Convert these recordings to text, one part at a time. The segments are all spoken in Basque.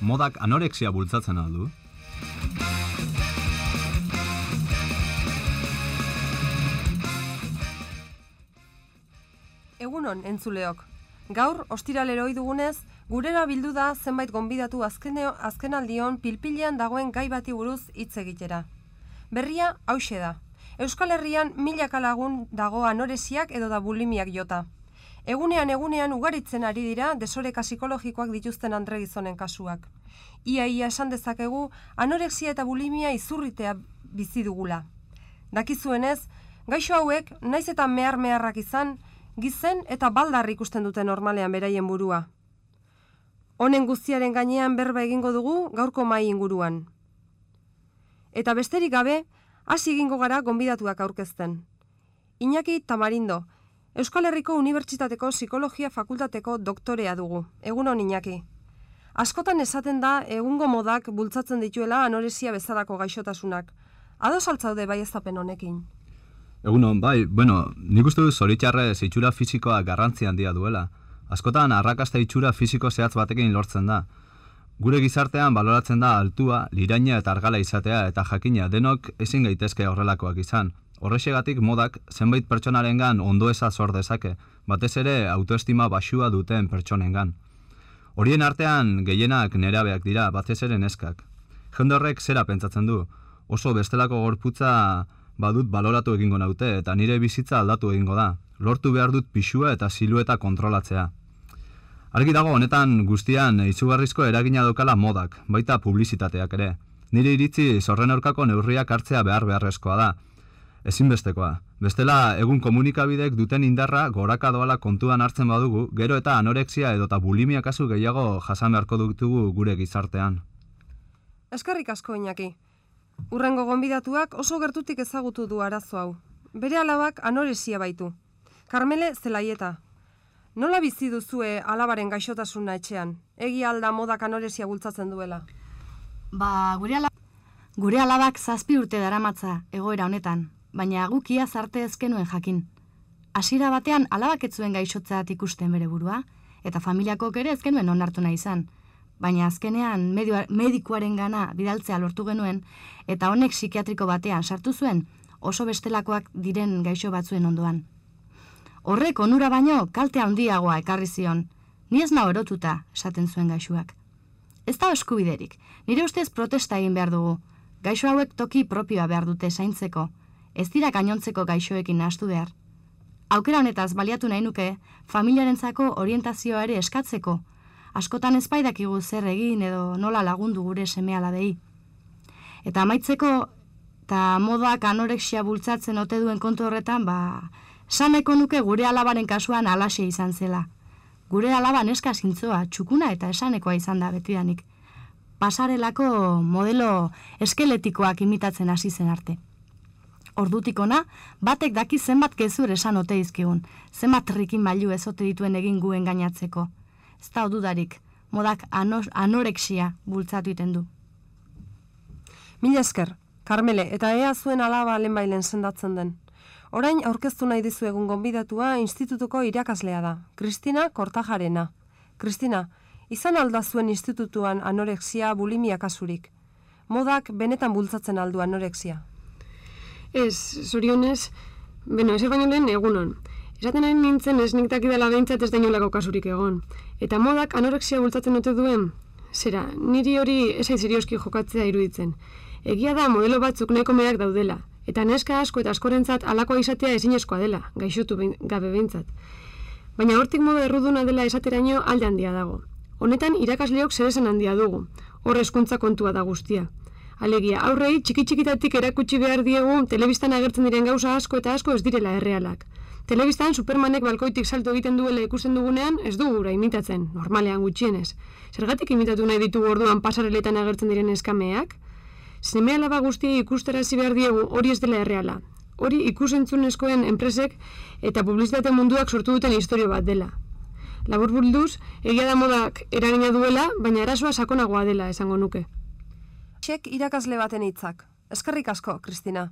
modak anorexia bultzatzen aldu? Egunon, entzuleok. Gaur, ostiralero dugunez, gurera bildu da zenbait gonbidatu azkenaldion pilpilean dagoen gai bati buruz hitz egitera. Berria, hause da. Euskal Herrian milaka lagun dago anoresiak edo da bulimiak jota. Egunean egunean ugaritzen ari dira desoreka psikologikoak dituzten andre gizonen kasuak. Ia ia esan dezakegu anorexia eta bulimia izurritea bizi dugula. Dakizuenez, gaixo hauek naiz eta mehar meharrak izan, gizen eta baldar ikusten dute normalean beraien burua. Honen guztiaren gainean berba egingo dugu gaurko mai inguruan. Eta besterik gabe, hasi egingo gara gonbidatuak aurkezten. Iñaki Tamarindo, Euskal Herriko Unibertsitateko Psikologia Fakultateko doktorea dugu. Egun hon Iñaki. Askotan esaten da egungo modak bultzatzen dituela anoresia bezalako gaixotasunak. Ado saltzaude bai eztapen honekin. Egunon, bai, bueno, nik uste dut zoritxarrez itxura fisikoa garrantzi handia duela. Askotan arrakasta itxura fisiko zehatz batekin lortzen da. Gure gizartean baloratzen da altua, liraina eta argala izatea eta jakina denok ezin gaitezke horrelakoak izan. Horrexegatik modak zenbait pertsonarengan ondo eza zor dezake, batez ere autoestima basua duten pertsonengan. Horien artean gehienak nerabeak dira, batez ere neskak. Jende horrek zera pentsatzen du, oso bestelako gorputza badut baloratu egingo naute eta nire bizitza aldatu egingo da. Lortu behar dut pixua eta silueta kontrolatzea. Argi dago honetan guztian izugarrizko eragina dokala modak, baita publizitateak ere. Nire iritzi zorren aurkako neurriak hartzea behar beharrezkoa da. Ezinbestekoa. Bestela, egun komunikabidek duten indarra goraka doala kontuan hartzen badugu, gero eta anorexia edota bulimia kasu gehiago jasan beharko dutugu gure gizartean. Eskerrik asko Iñaki. Urrengo gonbidatuak oso gertutik ezagutu du arazo hau. Bere alabak anoresia baitu. Karmele zelaieta. Nola bizi duzue alabaren gaixotasuna etxean? Egi alda modak anoresia bultzatzen duela. Ba, gure, ala... gure alabak zazpi urte daramatza egoera honetan, baina gukia zarte ezkenuen jakin. Hasiera batean alabak etzuen gaixotzeat ikusten bere burua, eta familiakok ere ezkenuen onartu nahi izan. Baina azkenean medio, medikuaren gana bidaltzea lortu genuen, eta honek psikiatriko batean sartu zuen oso bestelakoak diren gaixo batzuen ondoan. Horrek onura baino kalte handiagoa ekarri zion, ni ez nao erotuta, esaten zuen gaixuak. Ez da eskubiderik, nire ustez protesta egin behar dugu. Gaixo hauek toki propioa behar dute zaintzeko, ez dira gainontzeko gaixoekin nahastu behar. Aukera honetaz baliatu nahi nuke, familiarentzako orientazioa ere eskatzeko, askotan ezpaidakigu zer egin edo nola lagundu gure seme alabei. Eta amaitzeko, eta modak anorexia bultzatzen ote duen kontu horretan, ba, saneko nuke gure alabaren kasuan alaxe izan zela. Gure alaba neska zintzoa, txukuna eta esanekoa izan da betidanik. Pasarelako modelo eskeletikoak imitatzen hasi zen arte. Ordutik ona, batek daki zenbat gezur esan ote izkigun, zenbat trikin bailu ezote dituen egin guen gainatzeko. Ez da odudarik, modak anos, anorexia bultzatu iten du. Mila esker, Karmele, eta ea zuen alaba lehenbailen sendatzen den. Orain aurkeztu nahi dizu egun gonbidatua institutuko irakaslea da, Kristina Kortajarena. Kristina, izan alda zuen institutuan anorexia bulimia kasurik. Modak benetan bultzatzen aldu anorexia. Ez, zorionez, beno, ez baino lehen egunon. Esaten ari nintzen ez nik dakidala behintzat ez dainolako kasurik egon. Eta modak anorexia bultzatzen ote duen? Zera, niri hori esai zirioski jokatzea iruditzen. Egia da modelo batzuk nahiko merak daudela, eta neska asko eta askorentzat alakoa izatea ezinezkoa dela, gaixotu behin, gabe behintzat. Baina hortik modu erruduna dela esateraino alde handia dago. Honetan irakasleok zeresan handia dugu, hor eskuntza kontua da guztia. Alegia, aurrei txiki txikitatik erakutsi behar diegu telebistan agertzen diren gauza asko eta asko ez direla errealak. Telebistan Supermanek balkoitik salto egiten duela ikusten dugunean ez dugu gura imitatzen, normalean gutxienez. Zergatik imitatu nahi ditugu orduan pasareletan agertzen diren eskameak? Zeme alaba guzti ikustarazi behar diegu hori ez dela erreala. Hori ikusentzunezkoen enpresek eta publizitate munduak sortu duten historio bat dela. Labur bulduz, egia da modak eragina duela, baina erasoa sakonagoa dela esango nuke. Txek irakasle baten hitzak. Eskerrik asko, Kristina.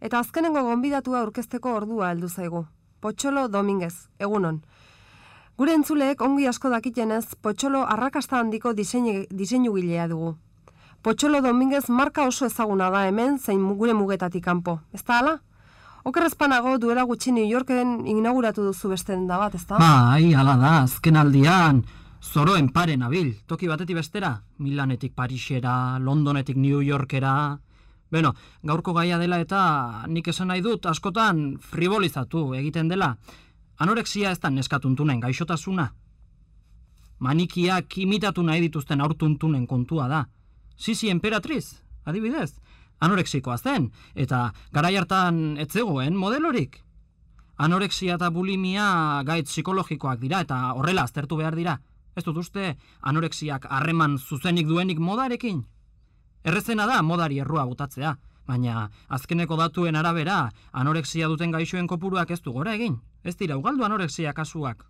Eta azkenengo gonbidatua aurkezteko ordua heldu zaigu. Potxolo Dominguez, egunon. Gure entzuleek ongi asko dakitenez, potxolo arrakasta handiko diseinu, diseinu gilea dugu. Potxolo Dominguez marka oso ezaguna da hemen zein gure mugetatik kanpo. Ez da ala? Okerrezpanago duela gutxi New Yorken inauguratu duzu beste da bat, ez da? Bai, ala da, azken aldian, zoroen pare nabil, toki batetik bestera, Milanetik Parisera, Londonetik New Yorkera... Beno, gaurko gaia dela eta nik esan nahi dut askotan frivolizatu egiten dela. Anorexia ez da neskatuntunen gaixotasuna. Manikiak imitatu nahi dituzten aurtuntunen kontua da. Sisi emperatriz, adibidez, anorexikoa zen, eta garai hartan ez zegoen modelorik. Anorexia eta bulimia gaitz psikologikoak dira eta horrela aztertu behar dira. Ez dut uste anorexiak harreman zuzenik duenik modarekin? Errezena da modari errua botatzea, baina azkeneko datuen arabera anorexia duten gaixoen kopuruak ez du gora egin. Ez dira ugaldu anorexia kasuak.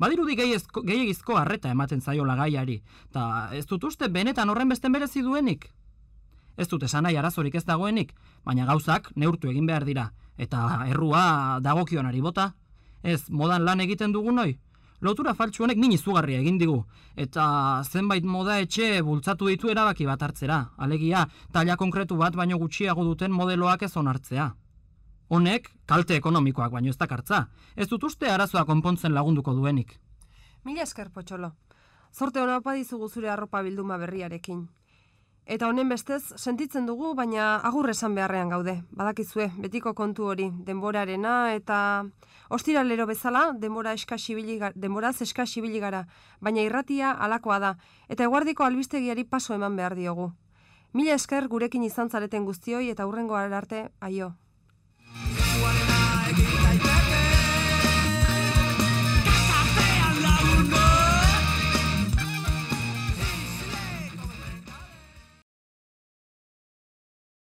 Badirudi gehiagizko harreta ematen zaiola gaiari, eta ez dut uste benetan horren beste merezi duenik. Ez dut esan nahi arazorik ez dagoenik, baina gauzak neurtu egin behar dira, eta errua dagokionari bota. Ez, modan lan egiten dugu noi, lotura faltsu honek min izugarria egin digu. Eta zenbait moda etxe bultzatu ditu erabaki bat hartzera. Alegia, taila konkretu bat baino gutxiago duten modeloak ez onartzea. Honek, kalte ekonomikoak baino ez dakartza. Ez dut uste arazoa konpontzen lagunduko duenik. Mila esker, potxolo. Zorte hona dizugu zure arropa bilduma berriarekin. Eta honen bestez, sentitzen dugu, baina agur esan beharrean gaude. Badakizue, betiko kontu hori, denborarena eta ostiralero bezala, denbora eskasibili denboraz eskasibili gara, baina irratia alakoa da, eta eguardiko albistegiari paso eman behar diogu. Mila esker gurekin izan zareten guztioi eta hurrengo arte, aio.